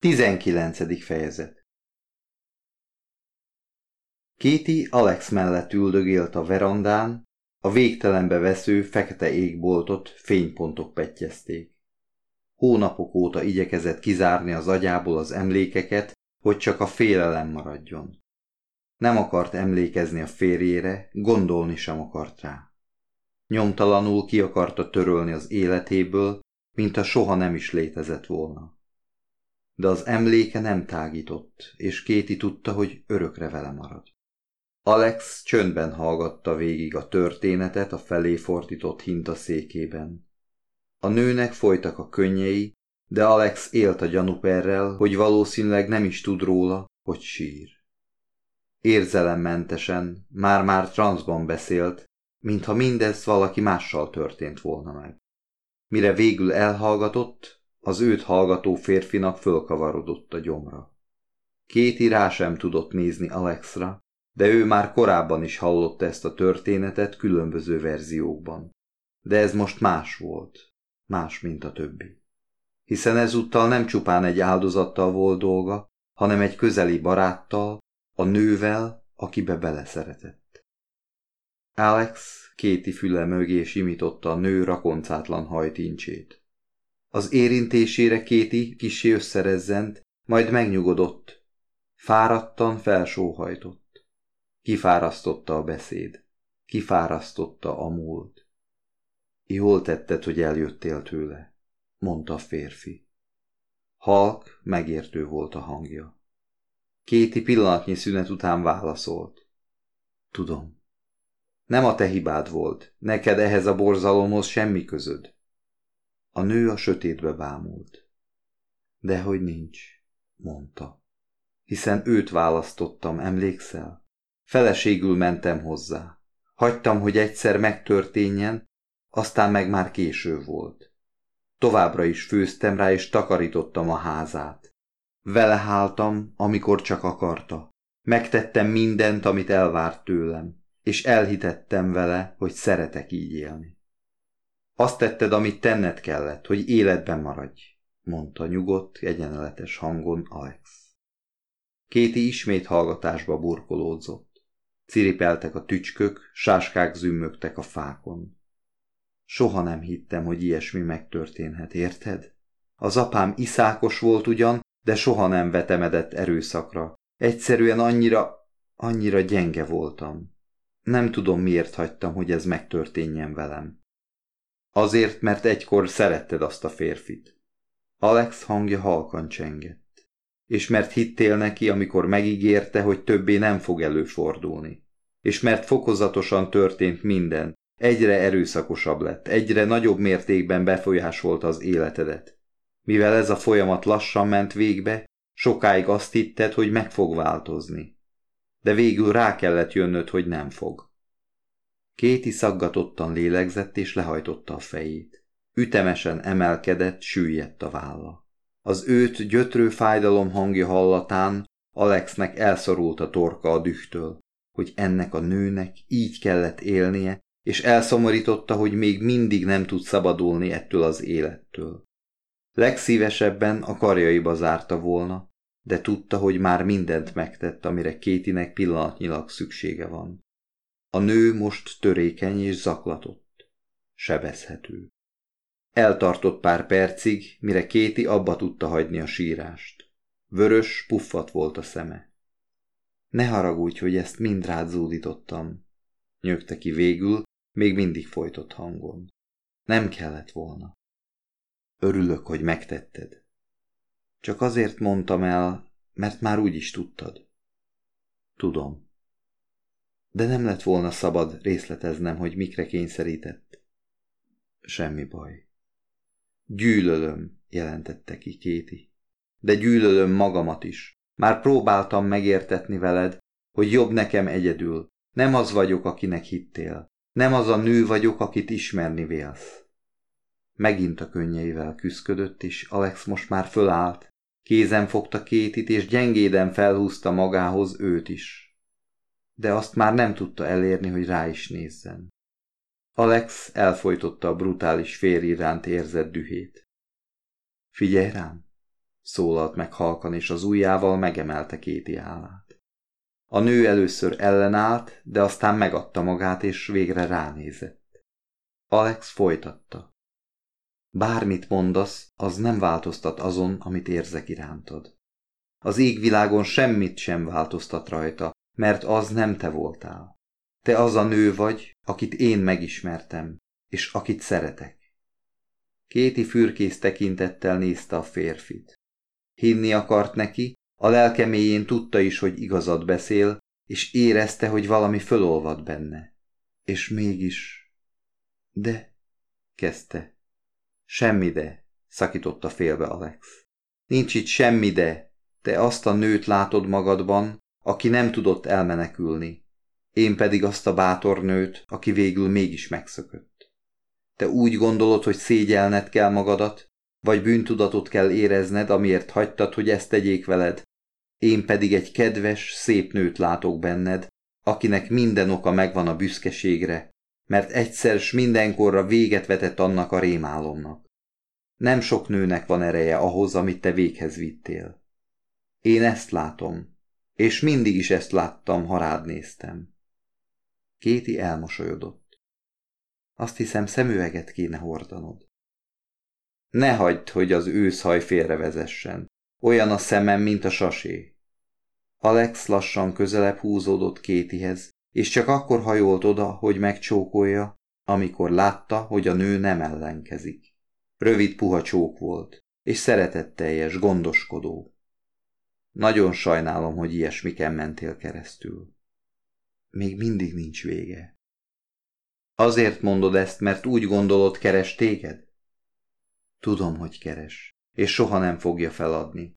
19. fejezet Kéti Alex mellett üldögélt a verandán, a végtelenbe vesző fekete égboltot fénypontok petjezték. Hónapok óta igyekezett kizárni az agyából az emlékeket, hogy csak a félelem maradjon. Nem akart emlékezni a férjére, gondolni sem akart rá. Nyomtalanul ki akarta törölni az életéből, mint a soha nem is létezett volna de az emléke nem tágított, és Kéti tudta, hogy örökre vele marad. Alex csöndben hallgatta végig a történetet a felé fordított hintaszékében. A nőnek folytak a könnyei, de Alex élt a gyanúperrel, hogy valószínűleg nem is tud róla, hogy sír. Érzelemmentesen, már-már transzban beszélt, mintha mindez valaki mással történt volna meg. Mire végül elhallgatott, az őt hallgató férfinak fölkavarodott a gyomra. Kéti rá sem tudott nézni Alexra, de ő már korábban is hallotta ezt a történetet különböző verziókban. De ez most más volt, más, mint a többi. Hiszen ezúttal nem csupán egy áldozattal volt dolga, hanem egy közeli baráttal, a nővel, akibe beleszeretett. Alex kéti füle mögé simította a nő rakoncátlan hajtincsét. Az érintésére Kéti kisé összerezzent, majd megnyugodott. Fáradtan felsóhajtott. Kifárasztotta a beszéd. Kifárasztotta a múlt. Jól tetted, hogy eljöttél tőle, mondta a férfi. Halk, megértő volt a hangja. Kéti pillanatnyi szünet után válaszolt. Tudom. Nem a te hibád volt, neked ehhez a borzalomhoz semmi közöd. A nő a sötétbe bámult. Dehogy nincs, mondta. Hiszen őt választottam, emlékszel? Feleségül mentem hozzá. Hagytam, hogy egyszer megtörténjen, aztán meg már késő volt. Továbbra is főztem rá, és takarítottam a házát. Vele háltam, amikor csak akarta. Megtettem mindent, amit elvárt tőlem, és elhitettem vele, hogy szeretek így élni. Azt tetted, amit tenned kellett, hogy életben maradj, mondta nyugodt, egyenletes hangon Alex. Kéti ismét hallgatásba burkolódzott. Ciripeltek a tücskök, sáskák zümmögtek a fákon. Soha nem hittem, hogy ilyesmi megtörténhet, érted? Az apám iszákos volt ugyan, de soha nem vetemedett erőszakra. Egyszerűen annyira, annyira gyenge voltam. Nem tudom, miért hagytam, hogy ez megtörténjen velem. Azért, mert egykor szeretted azt a férfit. Alex hangja halkan csengett. És mert hittél neki, amikor megígérte, hogy többé nem fog előfordulni. És mert fokozatosan történt minden, egyre erőszakosabb lett, egyre nagyobb mértékben befolyásolta az életedet. Mivel ez a folyamat lassan ment végbe, sokáig azt hitted, hogy meg fog változni. De végül rá kellett jönnöd, hogy nem fog. Kéti szaggatottan lélegzett és lehajtotta a fejét. Ütemesen emelkedett, süllyedt a válla. Az őt gyötrő fájdalom hangja hallatán Alexnek elszorult a torka a dühtől, hogy ennek a nőnek így kellett élnie, és elszomorította, hogy még mindig nem tud szabadulni ettől az élettől. Legszívesebben a karjaiba zárta volna, de tudta, hogy már mindent megtett, amire Kétinek pillanatnyilag szüksége van. A nő most törékeny és zaklatott. Sebezhető. Eltartott pár percig, mire Kéti abba tudta hagyni a sírást. Vörös, puffat volt a szeme. Ne haragudj, hogy ezt mind rád zúdítottam, nyögte ki végül, még mindig folytott hangon. Nem kellett volna. Örülök, hogy megtetted. Csak azért mondtam el, mert már úgy is tudtad. Tudom de nem lett volna szabad részleteznem, hogy mikre kényszerített. Semmi baj. Gyűlölöm, jelentette ki Kéti. De gyűlölöm magamat is. Már próbáltam megértetni veled, hogy jobb nekem egyedül. Nem az vagyok, akinek hittél. Nem az a nő vagyok, akit ismerni vélsz. Megint a könnyeivel küszködött, és Alex most már fölállt. Kézen fogta Kétit, és gyengéden felhúzta magához őt is de azt már nem tudta elérni, hogy rá is nézzen. Alex elfolytotta a brutális férj iránt érzett dühét. Figyelj rám! szólalt meg halkan, és az ujjával megemelte Kéti állát. A nő először ellenállt, de aztán megadta magát, és végre ránézett. Alex folytatta. Bármit mondasz, az nem változtat azon, amit érzek irántad. Az égvilágon semmit sem változtat rajta, mert az nem te voltál. Te az a nő vagy, akit én megismertem, és akit szeretek. Kéti fürkész tekintettel nézte a férfit. Hinni akart neki, a lelke mélyén tudta is, hogy igazat beszél, és érezte, hogy valami fölolvad benne. És mégis... De... kezdte. Semmi de, szakította félbe Alex. Nincs itt semmi de, te azt a nőt látod magadban, aki nem tudott elmenekülni. Én pedig azt a bátor nőt, aki végül mégis megszökött. Te úgy gondolod, hogy szégyelned kell magadat, vagy bűntudatot kell érezned, amiért hagytad, hogy ezt tegyék veled. Én pedig egy kedves, szép nőt látok benned, akinek minden oka megvan a büszkeségre, mert egyszer s mindenkorra véget vetett annak a rémálomnak. Nem sok nőnek van ereje ahhoz, amit te véghez vittél. Én ezt látom, és mindig is ezt láttam, ha rád néztem. Kéti elmosolyodott. Azt hiszem, szemüveget kéne hordanod. Ne hagyd, hogy az őszhaj félrevezessen. Olyan a szemem, mint a sasé. Alex lassan közelebb húzódott Kétihez, és csak akkor hajolt oda, hogy megcsókolja, amikor látta, hogy a nő nem ellenkezik. Rövid puha csók volt, és szeretetteljes, gondoskodó. Nagyon sajnálom, hogy ilyesmiken mentél keresztül. Még mindig nincs vége. Azért mondod ezt, mert úgy gondolod, keres téged? Tudom, hogy keres, és soha nem fogja feladni.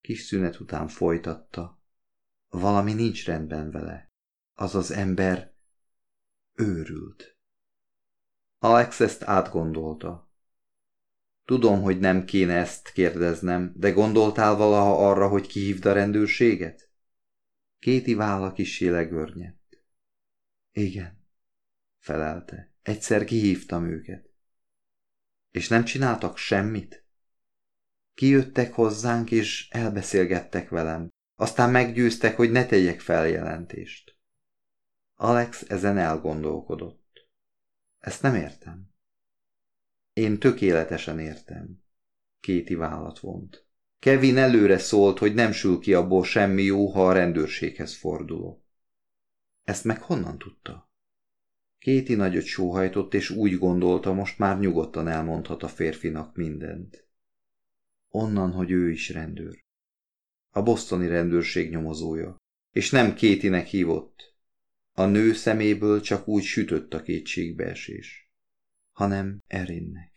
Kis szünet után folytatta. Valami nincs rendben vele. Az az ember őrült. Alex ezt átgondolta. Tudom, hogy nem kéne ezt kérdeznem, de gondoltál valaha arra, hogy kihívd a rendőrséget? Kéti válla kisé legörnyedt. Igen, felelte. Egyszer kihívtam őket. És nem csináltak semmit? Kijöttek hozzánk, és elbeszélgettek velem. Aztán meggyőztek, hogy ne tegyek feljelentést. Alex ezen elgondolkodott. Ezt nem értem. Én tökéletesen értem. Kéti vállat vont. Kevin előre szólt, hogy nem sül ki abból semmi jó, ha a rendőrséghez fordulok. Ezt meg honnan tudta? Kéti nagyot sóhajtott, és úgy gondolta, most már nyugodtan elmondhat a férfinak mindent. Onnan, hogy ő is rendőr. A bosztoni rendőrség nyomozója. És nem Kétinek hívott. A nő szeméből csak úgy sütött a kétségbeesés, hanem Erinnek.